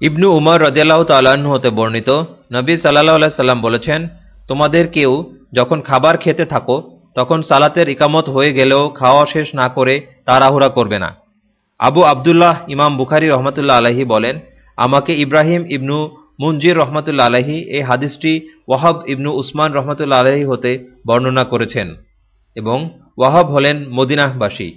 ইবনু উমর রদিয়াল্লাহ তালাহ হতে বর্ণিত, নবী সাল্লাহ সাল্লাম বলেছেন, তোমাদের কেউ যখন খাবার খেতে থাকো, তখন সালাতের ইকামত হয়ে গেলেও খাওয়া শেষ না করে তাড়াহুড়া করবে না। আবু আবদুল্লাহ ইমাম বুখারি রহমতুল্লা আলহি বলেন, আমাকে ইব্রাহিম ইবনু মুঞ্জির রহমতুল্লা আলহি এই হাদিসটি ওয়াহাব ইবনু উসমান রহমতুল্লা আলহি হতে বর্ণনা করেছেন এবং ওয়াহাব হলেন মদিনাহবাসী